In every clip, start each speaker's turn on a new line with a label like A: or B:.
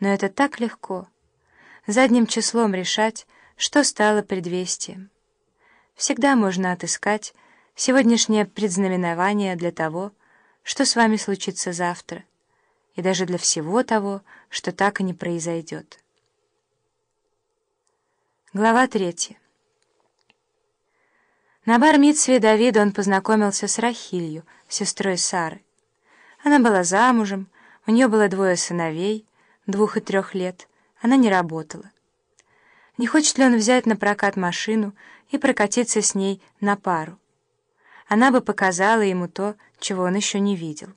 A: Но это так легко. Задним числом решать, что стало предвестием. Всегда можно отыскать сегодняшнее предзнаменование для того, что с вами случится завтра, и даже для всего того, что так и не произойдет. Глава третья. На бар-митсве Давида он познакомился с Рахилью, сестрой Сары. Она была замужем, у нее было двое сыновей, двух и трех лет, она не работала. Не хочет ли он взять на прокат машину и прокатиться с ней на пару? Она бы показала ему то, чего он еще не видел.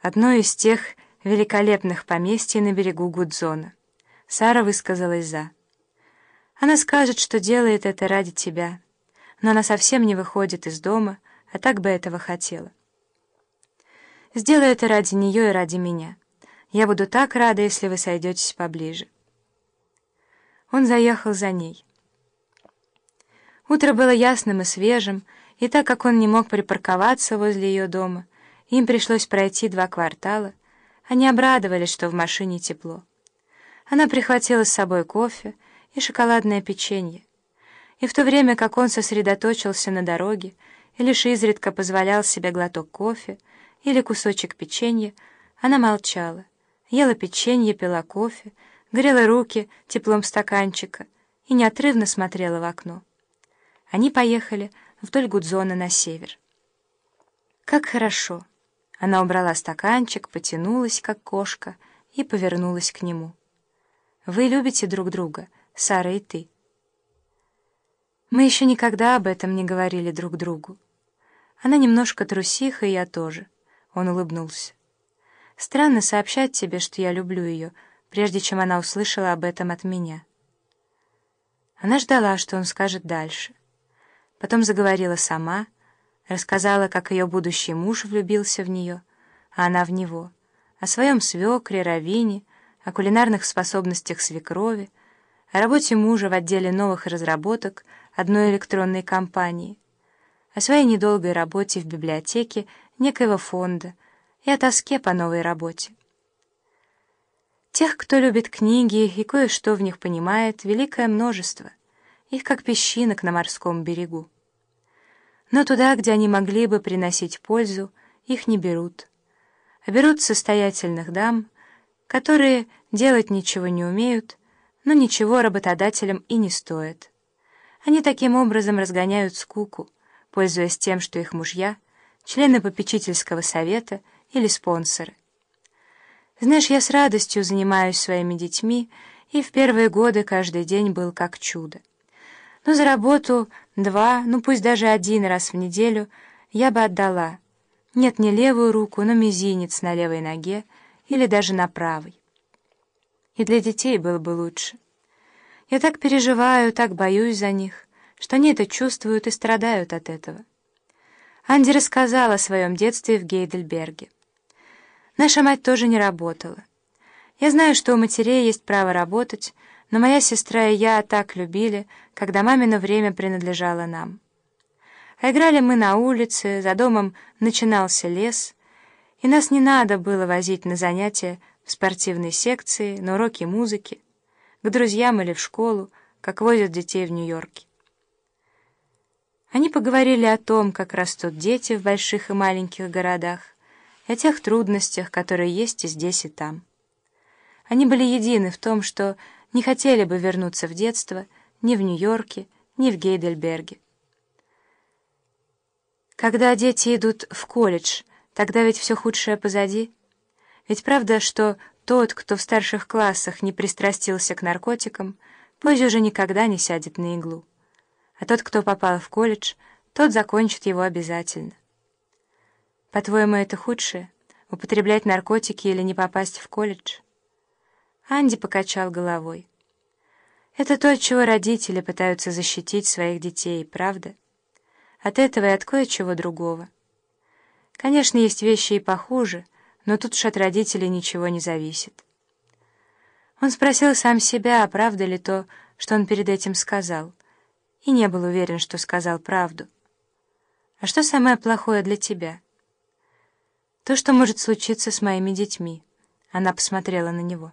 A: Одно из тех великолепных поместий на берегу Гудзона. Сара высказалась «за». Она скажет, что делает это ради тебя, но она совсем не выходит из дома, а так бы этого хотела. Сделай это ради нее и ради меня. Я буду так рада, если вы сойдетесь поближе. Он заехал за ней. Утро было ясным и свежим, и так как он не мог припарковаться возле ее дома, им пришлось пройти два квартала, они обрадовались, что в машине тепло. Она прихватила с собой кофе и шоколадное печенье, и в то время как он сосредоточился на дороге и лишь изредка позволял себе глоток кофе или кусочек печенья, она молчала, ела печенье, пила кофе, грела руки теплом стаканчика и неотрывно смотрела в окно. Они поехали вдоль Гудзона на север. Как хорошо! Она убрала стаканчик, потянулась, как кошка, и повернулась к нему. «Вы любите друг друга, Сара и ты?» Мы еще никогда об этом не говорили друг другу. Она немножко трусиха, и я тоже. Он улыбнулся. Странно сообщать тебе, что я люблю ее, прежде чем она услышала об этом от меня. Она ждала, что он скажет дальше. Потом заговорила сама, рассказала, как ее будущий муж влюбился в нее, а она в него, о своем свекре, равине, о кулинарных способностях свекрови, о работе мужа в отделе новых разработок одной электронной компании, о своей недолгой работе в библиотеке некоего фонда и о тоске по новой работе. Тех, кто любит книги и кое-что в них понимает, великое множество, их как песчинок на морском берегу. Но туда, где они могли бы приносить пользу, их не берут, а берут состоятельных дам, которые делать ничего не умеют, но ничего работодателям и не стоит. Они таким образом разгоняют скуку, пользуясь тем, что их мужья — члены попечительского совета или спонсоры. Знаешь, я с радостью занимаюсь своими детьми, и в первые годы каждый день был как чудо. Но за работу два, ну пусть даже один раз в неделю я бы отдала. Нет, не левую руку, но мизинец на левой ноге или даже на правой. И для детей было бы лучше. Я так переживаю, так боюсь за них, что они это чувствуют и страдают от этого. Анди рассказала о своем детстве в Гейдельберге. Наша мать тоже не работала. Я знаю, что у матерей есть право работать, но моя сестра и я так любили, когда мамино время принадлежало нам. А играли мы на улице, за домом начинался лес, и нас не надо было возить на занятия в спортивной секции, на уроки музыки, к друзьям или в школу, как возят детей в Нью-Йорке. Они поговорили о том, как растут дети в больших и маленьких городах, и о тех трудностях, которые есть и здесь, и там. Они были едины в том, что не хотели бы вернуться в детство ни в Нью-Йорке, ни в Гейдельберге. Когда дети идут в колледж, тогда ведь все худшее позади. Ведь правда, что тот, кто в старших классах не пристрастился к наркотикам, позже уже никогда не сядет на иглу. А тот, кто попал в колледж, тот закончит его обязательно. По-твоему, это худшее? Употреблять наркотики или не попасть в колледж? Анди покачал головой. Это то, от чего родители пытаются защитить своих детей, правда? От этого и от кое-чего другого. Конечно, есть вещи и похуже, но тут уж от родителей ничего не зависит. Он спросил сам себя, а правда ли то, что он перед этим сказал, и не был уверен, что сказал правду. А что самое плохое для тебя? То, что может случиться с моими детьми. Она посмотрела на него.